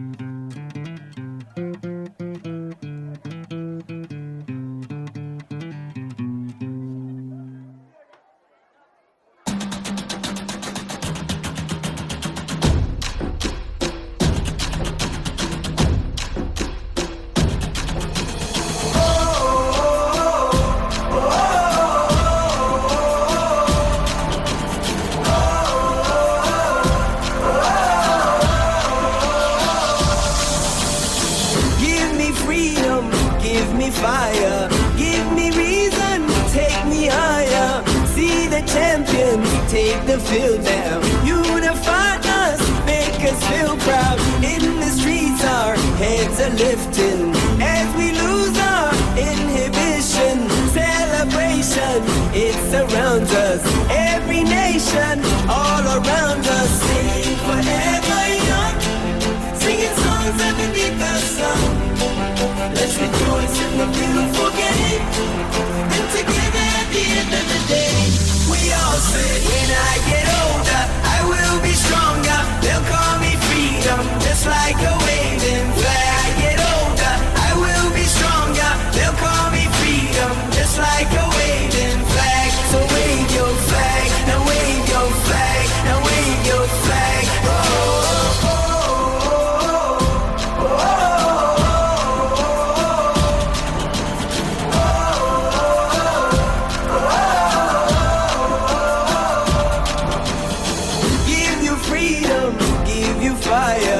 Give freedom, give me fire, give me reason, take me higher. See the champions take the field now. Unify us, make us feel proud. In the streets, our heads are lifting as we lose our inhibition. Celebration, it surrounds us. Every nation, all around us, sing forever young singing songs of the just like a waving flag. I get older, I will be stronger. They'll call me freedom, just like a waving flag. So wave your flag, wave your flag, wave your flag. Oh, oh,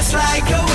just like a